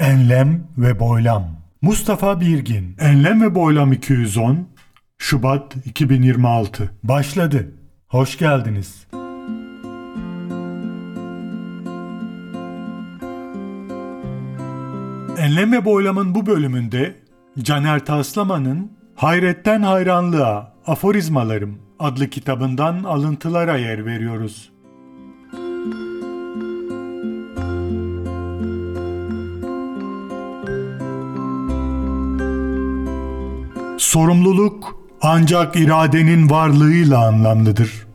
Enlem ve Boylam Mustafa Birgin Enlem ve Boylam 210 Şubat 2026 Başladı. Hoş geldiniz. Enlem ve Boylam'ın bu bölümünde Caner Taslaman'ın Hayretten Hayranlığa Aforizmalarım adlı kitabından alıntılara yer veriyoruz. Sorumluluk ancak iradenin varlığıyla anlamlıdır.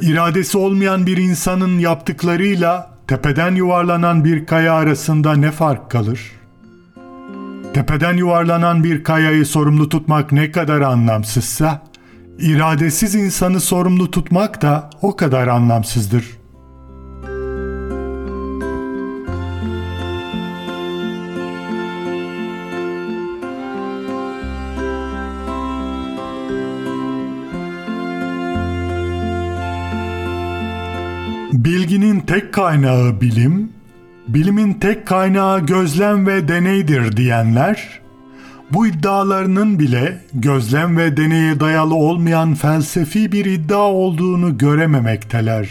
İradesi olmayan bir insanın yaptıklarıyla tepeden yuvarlanan bir kaya arasında ne fark kalır? Tepeden yuvarlanan bir kayayı sorumlu tutmak ne kadar anlamsızsa, iradesiz insanı sorumlu tutmak da o kadar anlamsızdır. Bilginin tek kaynağı bilim, bilimin tek kaynağı gözlem ve deneydir diyenler, bu iddialarının bile gözlem ve deneye dayalı olmayan felsefi bir iddia olduğunu görememekteler.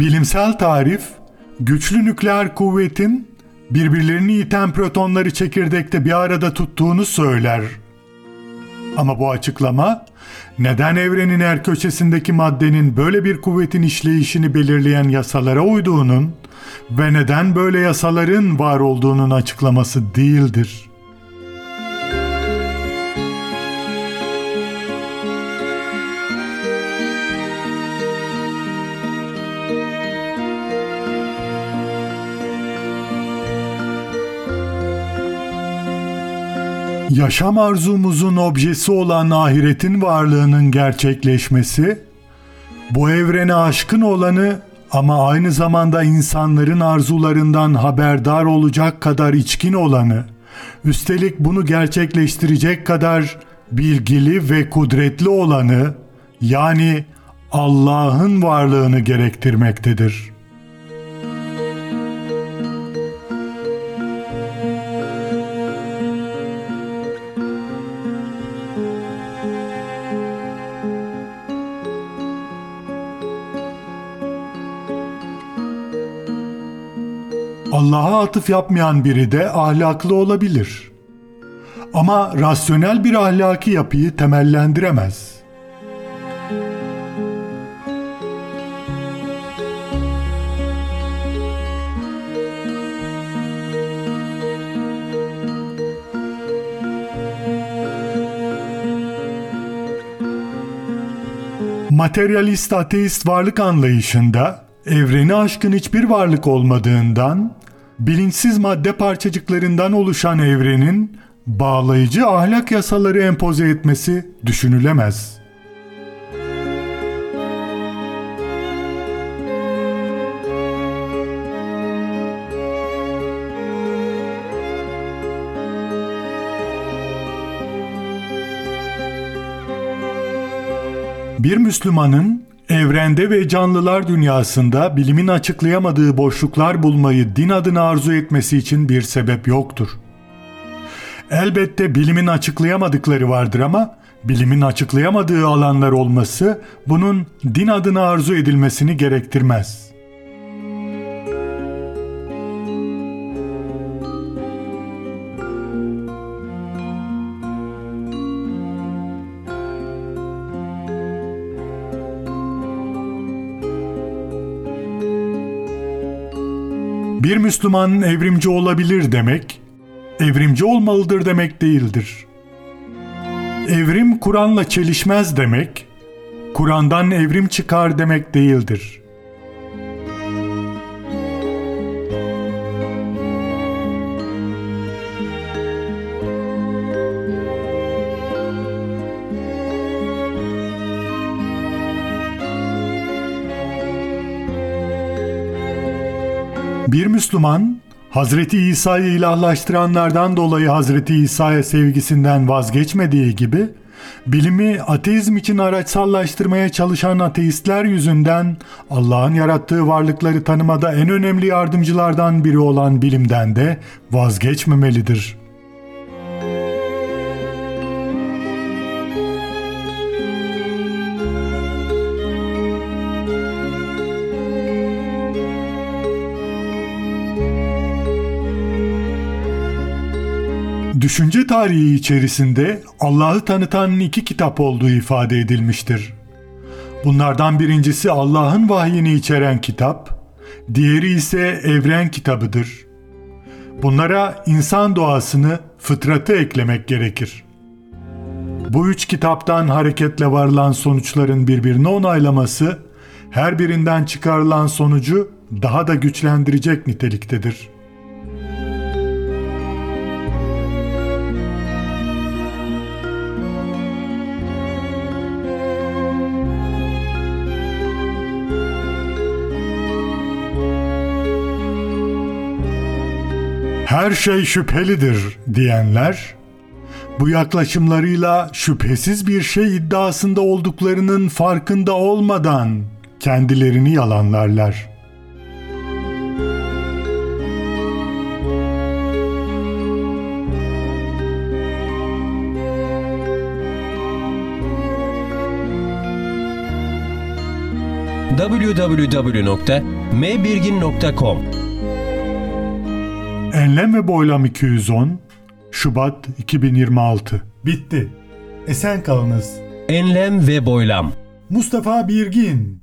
Bilimsel tarif, güçlü nükleer kuvvetin birbirlerini iten protonları çekirdekte bir arada tuttuğunu söyler. Ama bu açıklama, neden evrenin her köşesindeki maddenin böyle bir kuvvetin işleyişini belirleyen yasalara uyduğunun ve neden böyle yasaların var olduğunun açıklaması değildir. Yaşam arzumuzun objesi olan ahiretin varlığının gerçekleşmesi, bu evrene aşkın olanı ama aynı zamanda insanların arzularından haberdar olacak kadar içkin olanı, üstelik bunu gerçekleştirecek kadar bilgili ve kudretli olanı, yani Allah'ın varlığını gerektirmektedir.'' Allah'a atıf yapmayan biri de ahlaklı olabilir. Ama rasyonel bir ahlaki yapıyı temellendiremez. Materyalist ateist varlık anlayışında evreni aşkın hiçbir varlık olmadığından bilinçsiz madde parçacıklarından oluşan evrenin bağlayıcı ahlak yasaları empoze etmesi düşünülemez. Bir Müslümanın Evrende ve canlılar dünyasında bilimin açıklayamadığı boşluklar bulmayı din adına arzu etmesi için bir sebep yoktur. Elbette bilimin açıklayamadıkları vardır ama bilimin açıklayamadığı alanlar olması bunun din adına arzu edilmesini gerektirmez.'' Bir Müslüman evrimci olabilir demek, evrimci olmalıdır demek değildir. Evrim Kur'an'la çelişmez demek, Kur'an'dan evrim çıkar demek değildir. Bir Müslüman Hazreti İsa'yı ilahlaştıranlardan dolayı Hazreti İsa'ya sevgisinden vazgeçmediği gibi, bilimi ateizm için araçsallaştırmaya çalışan ateistler yüzünden Allah'ın yarattığı varlıkları tanımada en önemli yardımcılardan biri olan bilimden de vazgeçmemelidir. Düşünce tarihi içerisinde Allah'ı tanıtan iki kitap olduğu ifade edilmiştir. Bunlardan birincisi Allah'ın vahyini içeren kitap, diğeri ise evren kitabıdır. Bunlara insan doğasını, fıtratı eklemek gerekir. Bu üç kitaptan hareketle varılan sonuçların birbirini onaylaması, her birinden çıkarılan sonucu daha da güçlendirecek niteliktedir.'' Her şey şüphelidir diyenler, bu yaklaşımlarıyla şüphesiz bir şey iddiasında olduklarının farkında olmadan kendilerini yalanlarlar. www.mbirgin.com Enlem ve Boylam 210 Şubat 2026 Bitti. Esen kalınız. Enlem ve boylam Mustafa Birgin